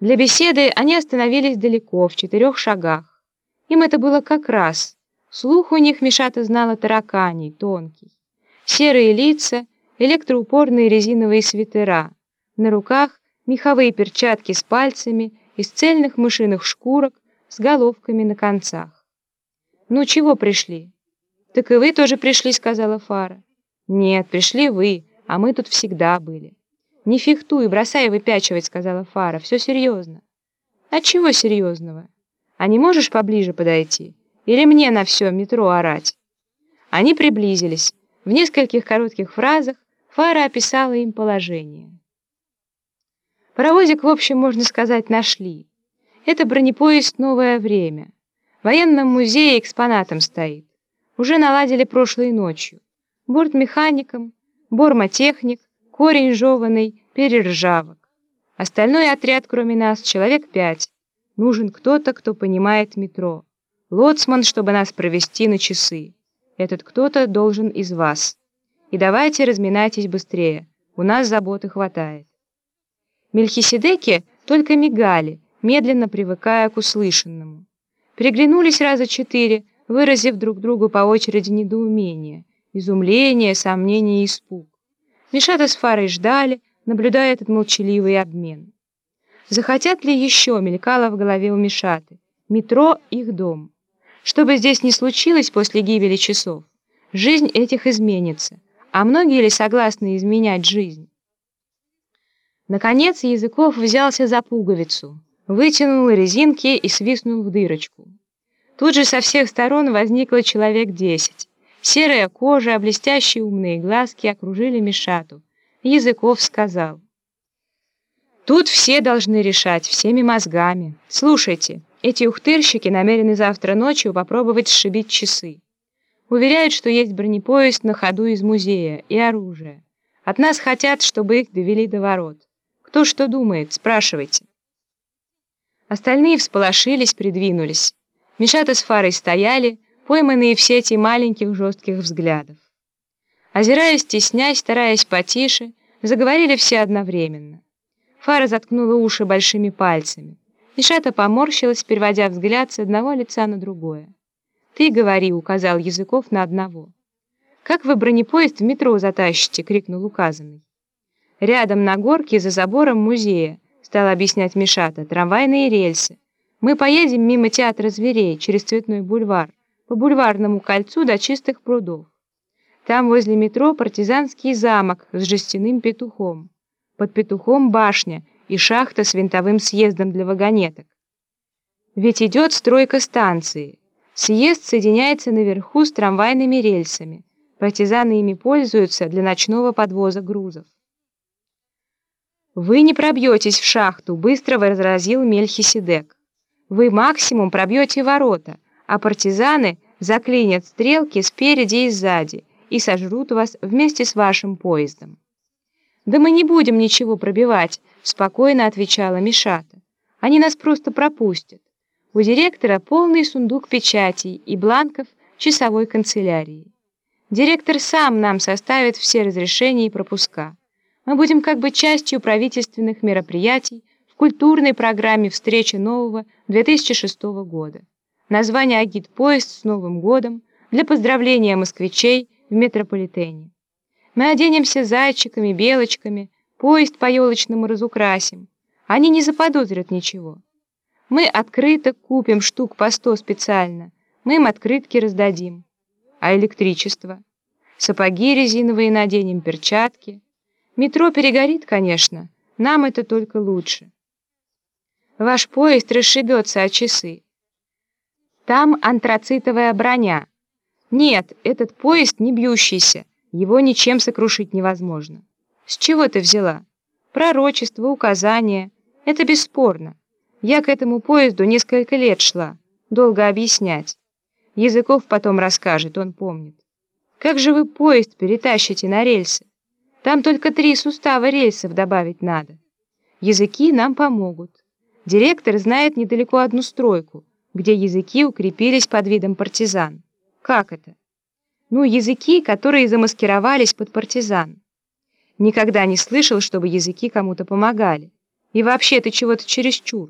Для беседы они остановились далеко, в четырех шагах. Им это было как раз. Слух у них Мишата знала тараканий, тонкий. Серые лица, электроупорные резиновые свитера. На руках меховые перчатки с пальцами из цельных мышиных шкурок с головками на концах. «Ну, чего пришли?» «Так и вы тоже пришли», — сказала Фара. «Нет, пришли вы, а мы тут всегда были». «Не фехтуй, бросай выпячивать», — сказала Фара. «Все серьезно». «А чего серьезного? А не можешь поближе подойти? Или мне на все метро орать?» Они приблизились. В нескольких коротких фразах Фара описала им положение. Паровозик, в общем, можно сказать, нашли. Это бронепоезд «Новое время». В военном музее экспонатом стоит. Уже наладили прошлой ночью. Бортмехаником, бормотехник, корень жеванный, перержавок. Остальной отряд, кроме нас, человек пять. Нужен кто-то, кто понимает метро. Лоцман, чтобы нас провести на часы. Этот кто-то должен из вас. И давайте разминайтесь быстрее. У нас заботы хватает. Мельхиседеки только мигали, медленно привыкая к услышанному. Приглянулись раза четыре, выразив друг другу по очереди недоумение, изумление, сомнение и испуг. Мишата с Фарой ждали, наблюдая этот молчаливый обмен. Захотят ли еще, мелькало в голове у Мишаты. Метро — их дом. Что бы здесь ни случилось после гибели часов, жизнь этих изменится. А многие ли согласны изменять жизнь? Наконец Языков взялся за пуговицу, вытянул резинки и свистнул в дырочку. Тут же со всех сторон возникло человек десять. Серая кожа, блестящие умные глазки окружили Мишату. Языков сказал. Тут все должны решать, всеми мозгами. Слушайте, эти ухтырщики намерены завтра ночью попробовать сшибить часы. Уверяют, что есть бронепоезд на ходу из музея и оружие. От нас хотят, чтобы их довели до ворот. Кто что думает, спрашивайте. Остальные всполошились, придвинулись. Мишата с Фарой стояли, пойманные в сети маленьких жестких взглядов. Озираясь, стесняясь, стараясь потише, заговорили все одновременно. Фара заткнула уши большими пальцами. Мишата поморщилась, переводя взгляд с одного лица на другое. «Ты говори», — указал Языков на одного. «Как вы бронепоезд в метро затащите?» — крикнул указанный. «Рядом на горке за забором музея», — стал объяснять Мишата, — «трамвайные рельсы. Мы поедем мимо театра зверей через Цветной бульвар по бульварному кольцу до чистых прудов. Там возле метро партизанский замок с жестяным петухом. Под петухом башня и шахта с винтовым съездом для вагонеток. Ведь идет стройка станции. Съезд соединяется наверху с трамвайными рельсами. Партизаны ими пользуются для ночного подвоза грузов. «Вы не пробьетесь в шахту», — быстро возразил Мельхиседек. «Вы максимум пробьете ворота» а партизаны заклинят стрелки спереди и сзади и сожрут вас вместе с вашим поездом. «Да мы не будем ничего пробивать», — спокойно отвечала Мишата. «Они нас просто пропустят. У директора полный сундук печатей и бланков часовой канцелярии. Директор сам нам составит все разрешения и пропуска. Мы будем как бы частью правительственных мероприятий в культурной программе встречи нового 2006 года название агит-поезд с Новым годом для поздравления москвичей в метрополитене. Мы оденемся зайчиками, белочками, поезд по-елочному разукрасим. Они не заподозрят ничего. Мы открыто купим штук по сто специально, мы им открытки раздадим. А электричество? Сапоги резиновые наденем, перчатки. Метро перегорит, конечно, нам это только лучше. Ваш поезд расшибется от часы. Там антрацитовая броня. Нет, этот поезд не бьющийся, его ничем сокрушить невозможно. С чего ты взяла? Пророчество, указания. Это бесспорно. Я к этому поезду несколько лет шла. Долго объяснять. Языков потом расскажет, он помнит. Как же вы поезд перетащите на рельсы? Там только три сустава рельсов добавить надо. Языки нам помогут. Директор знает недалеко одну стройку где языки укрепились под видом партизан. Как это? Ну, языки, которые замаскировались под партизан. Никогда не слышал, чтобы языки кому-то помогали. И вообще ты чего-то чересчур.